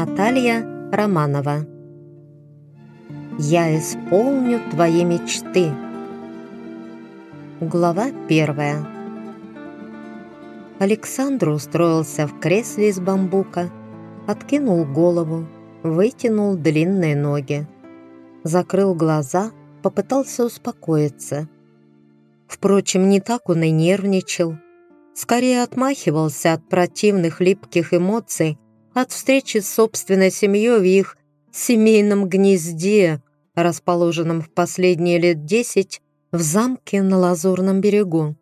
Наталья Романова «Я исполню твои мечты» Глава первая Александр устроился в кресле из бамбука, откинул голову, вытянул длинные ноги. Закрыл глаза, попытался успокоиться. Впрочем, не так он и нервничал. Скорее отмахивался от противных липких эмоций, от встречи с собственной семьей в их семейном гнезде, расположенном в последние лет десять в замке на Лазурном берегу.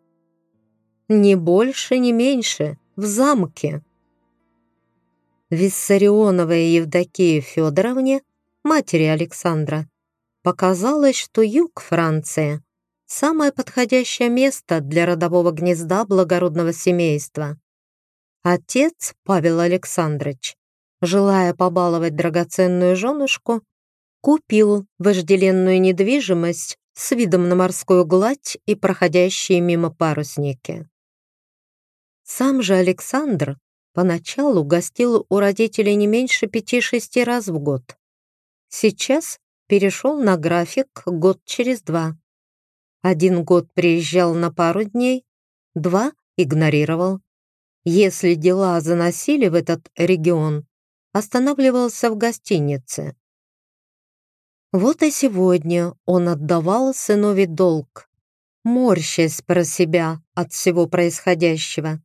Ни больше, ни меньше, в замке. Виссарионовой Евдокии Федоровне, матери Александра, показалось, что юг Франции – самое подходящее место для родового гнезда благородного семейства. Отец, Павел Александрович, желая побаловать драгоценную женушку, купил вожделенную недвижимость с видом на морскую гладь и проходящие мимо парусники. Сам же Александр поначалу гостил у родителей не меньше пяти-шести раз в год. Сейчас перешел на график год через два. Один год приезжал на пару дней, два игнорировал. Если дела заносили в этот регион, останавливался в гостинице. Вот и сегодня он отдавал сынове долг, морщась про себя от всего происходящего.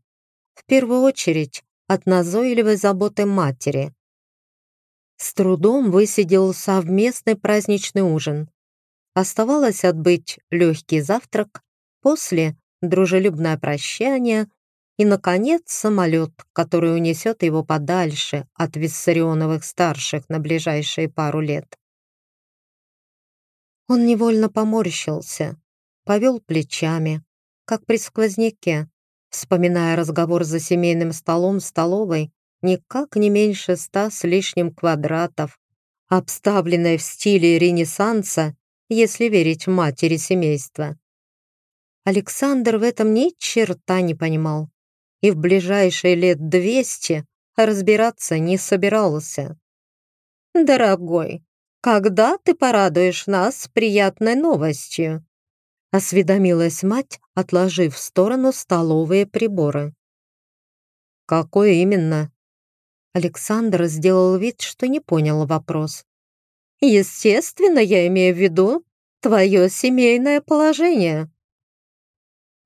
В первую очередь от назойливой заботы матери. С трудом высидел совместный праздничный ужин. Оставалось отбыть легкий завтрак, после дружелюбное прощание и, наконец, самолет, который унесет его подальше от Виссарионовых старших на ближайшие пару лет. Он невольно поморщился, повел плечами, как при сквозняке, вспоминая разговор за семейным столом в столовой, никак не меньше ста с лишним квадратов, обставленной в стиле Ренессанса, если верить матери семейства. Александр в этом ни черта не понимал и в ближайшие лет двести разбираться не собирался. «Дорогой, когда ты порадуешь нас приятной новостью?» осведомилась мать, отложив в сторону столовые приборы. «Какой именно?» Александр сделал вид, что не понял вопрос. «Естественно, я имею в виду твое семейное положение»,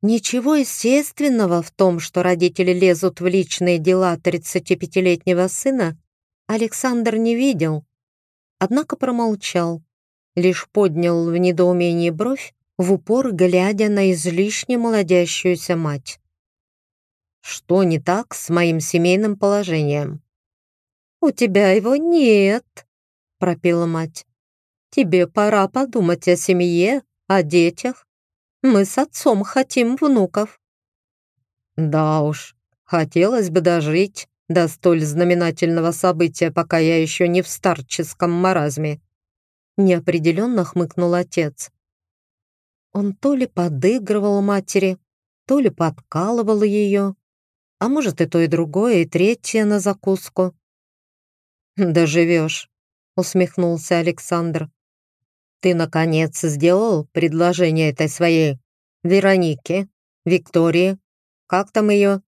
Ничего естественного в том, что родители лезут в личные дела 35-летнего сына, Александр не видел. Однако промолчал, лишь поднял в недоумении бровь, в упор глядя на излишне молодящуюся мать. «Что не так с моим семейным положением?» «У тебя его нет», — пропела мать. «Тебе пора подумать о семье, о детях, мы с отцом хотим внуков». «Да уж, хотелось бы дожить до столь знаменательного события, пока я еще не в старческом маразме», неопределенно хмыкнул отец. Он то ли подыгрывал матери, то ли подкалывал ее, а может и то, и другое, и третье на закуску. «Доживешь», — усмехнулся Александр. Ты, наконец, сделал предложение этой своей Веронике, Виктории? Как там ее?»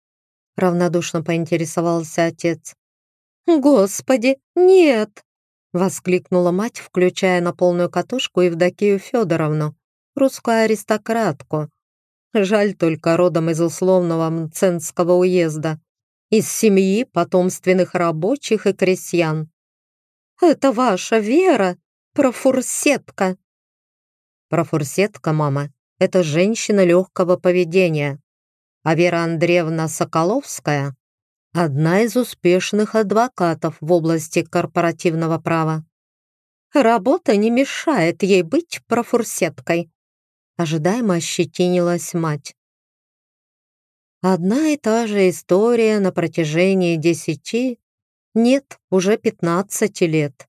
Равнодушно поинтересовался отец. «Господи, нет!» Воскликнула мать, включая на полную катушку Евдокию Федоровну, русскую аристократку. Жаль только родом из условного Мценского уезда, из семьи потомственных рабочих и крестьян. «Это ваша Вера Профурсетка. Профурсетка, мама, это женщина легкого поведения. А Вера Андреевна Соколовская – одна из успешных адвокатов в области корпоративного права. Работа не мешает ей быть профурсеткой. Ожидаемо ощетинилась мать. Одна и та же история на протяжении десяти, нет, уже пятнадцати лет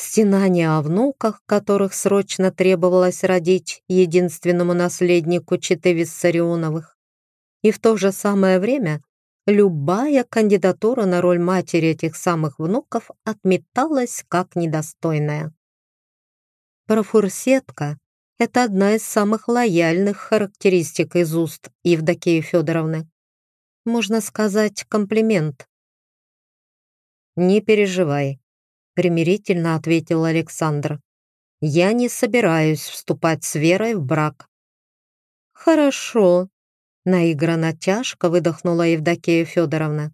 стенания о внуках, которых срочно требовалось родить единственному наследнику Читы Виссарионовых, и в то же самое время любая кандидатура на роль матери этих самых внуков отметалась как недостойная. Профурсетка — это одна из самых лояльных характеристик из уст Евдокии Федоровны. Можно сказать, комплимент. «Не переживай», — примирительно ответил Александр. «Я не собираюсь вступать с Верой в брак». «Хорошо», — наигранно тяжко выдохнула Евдокия Федоровна.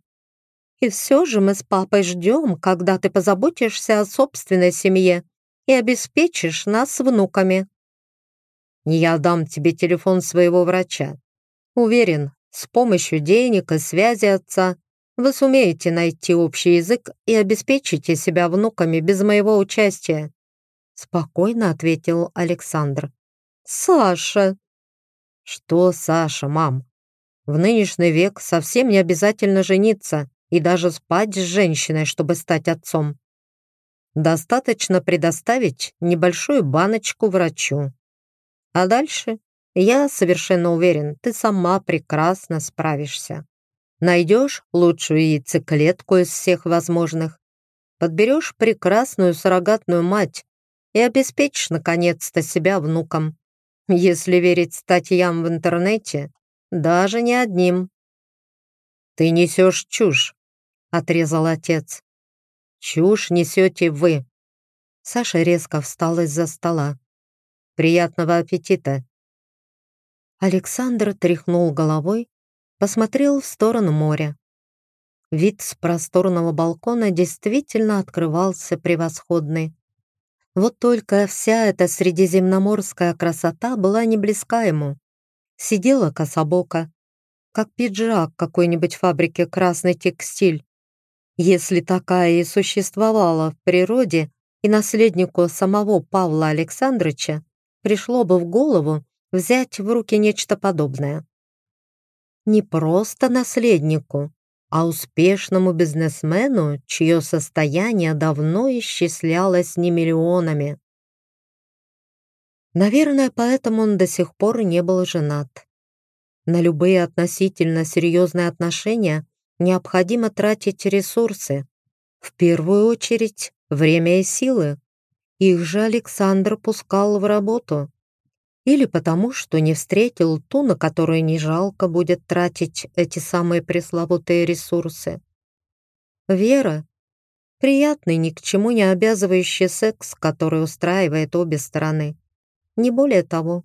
«И все же мы с папой ждем, когда ты позаботишься о собственной семье и обеспечишь нас внуками». «Я дам тебе телефон своего врача. Уверен, с помощью денег и связи отца вы сумеете найти общий язык и обеспечите себя внуками без моего участия», спокойно ответил Александр. «Саша!» «Что Саша, мам? В нынешний век совсем не обязательно жениться и даже спать с женщиной, чтобы стать отцом. Достаточно предоставить небольшую баночку врачу. А дальше, я совершенно уверен, ты сама прекрасно справишься. Найдешь лучшую яйцеклетку из всех возможных, подберешь прекрасную суррогатную мать и обеспечишь наконец-то себя внуком. Если верить статьям в интернете, даже не одним. «Ты несешь чушь», — отрезал отец. Чушь несете вы. Саша резко встал из-за стола. Приятного аппетита. Александр тряхнул головой, посмотрел в сторону моря. Вид с просторного балкона действительно открывался превосходный. Вот только вся эта средиземноморская красота была не близка ему. Сидела кособоко, как пиджак какой-нибудь фабрики «Красный текстиль», если такая и существовала в природе, и наследнику самого Павла Александровича пришло бы в голову взять в руки нечто подобное. Не просто наследнику, а успешному бизнесмену, чье состояние давно исчислялось не миллионами. Наверное, поэтому он до сих пор не был женат. На любые относительно серьезные отношения необходимо тратить ресурсы. В первую очередь время и силы. Их же Александр пускал в работу. Или потому, что не встретил ту, на которую не жалко будет тратить эти самые пресловутые ресурсы. Вера — приятный, ни к чему не обязывающий секс, который устраивает обе стороны. Не более того.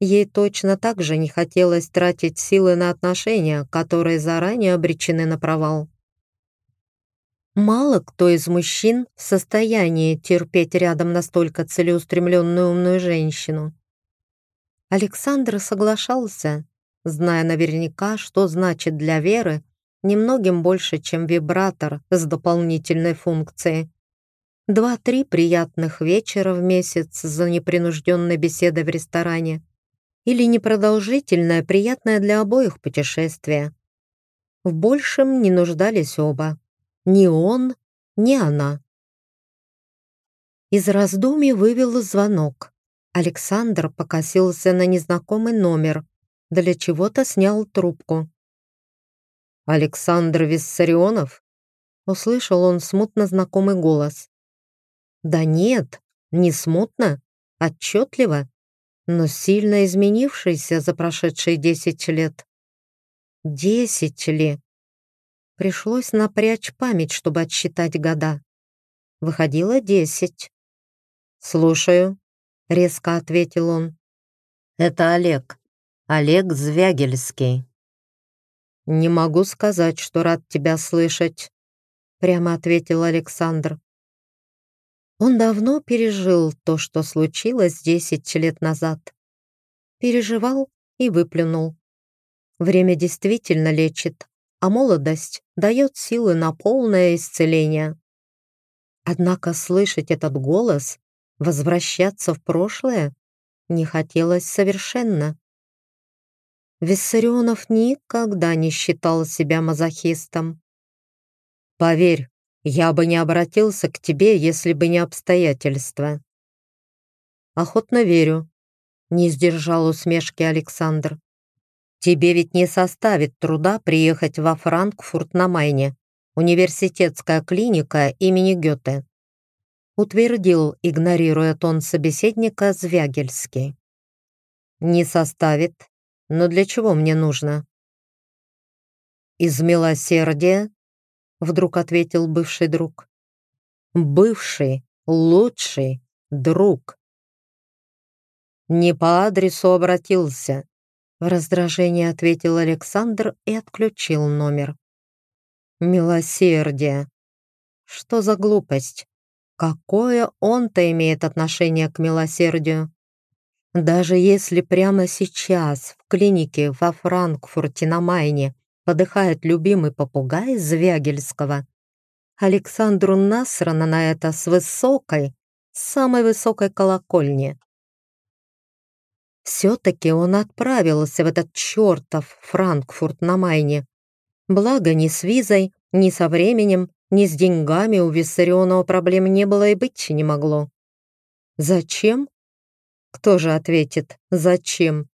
Ей точно так же не хотелось тратить силы на отношения, которые заранее обречены на провал. Мало кто из мужчин в состоянии терпеть рядом настолько целеустремленную умную женщину. Александр соглашался, зная наверняка, что значит для Веры немногим больше, чем вибратор с дополнительной функцией. Два-три приятных вечера в месяц за непринужденной беседой в ресторане или непродолжительное, приятное для обоих путешествие. В большем не нуждались оба. Ни он, ни она. Из раздумий вывел звонок. Александр покосился на незнакомый номер, для чего-то снял трубку. «Александр Виссарионов?» Услышал он смутно знакомый голос. «Да нет, не смутно, отчетливо но сильно изменившийся за прошедшие десять лет. Десять ли? Пришлось напрячь память, чтобы отсчитать года. Выходило десять. «Слушаю», — резко ответил он. «Это Олег. Олег Звягельский». «Не могу сказать, что рад тебя слышать», — прямо ответил Александр. Он давно пережил то, что случилось десять лет назад. Переживал и выплюнул. Время действительно лечит, а молодость дает силы на полное исцеление. Однако слышать этот голос, возвращаться в прошлое, не хотелось совершенно. Виссарионов никогда не считал себя мазохистом. «Поверь, я бы не обратился к тебе, если бы не обстоятельства. Охотно верю, не сдержал усмешки Александр. Тебе ведь не составит труда приехать во Франкфурт на Майне, университетская клиника имени Гёте. Утвердил, игнорируя тон собеседника, Звягельский. Не составит, но для чего мне нужно? Из милосердия, вдруг ответил бывший друг. Бывший, лучший друг. Не по адресу обратился, в раздражении ответил Александр и отключил номер. Милосердие. Что за глупость? Какое он-то имеет отношение к милосердию? Даже если прямо сейчас в клинике во Франкфурте на Майне подыхает любимый попугай Звягельского, Александру насрано на это с высокой, самой высокой колокольни. Все-таки он отправился в этот чертов Франкфурт на Майне. Благо ни с визой, ни со временем, ни с деньгами у Виссарионова проблем не было и быть не могло. Зачем? Кто же ответит «зачем»?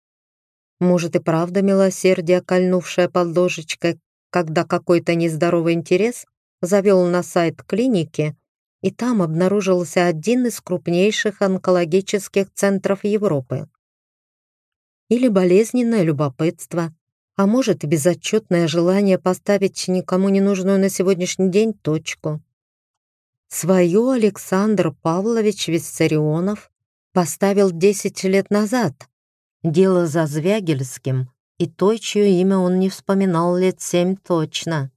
Может и правда милосердие, кольнувшее под ложечкой, когда какой-то нездоровый интерес завел на сайт клиники, и там обнаружился один из крупнейших онкологических центров Европы или болезненное любопытство, а может и безотчетное желание поставить никому не нужную на сегодняшний день точку. Свою Александр Павлович Виссарионов поставил 10 лет назад. Дело за Звягельским и той, чье имя он не вспоминал лет семь точно.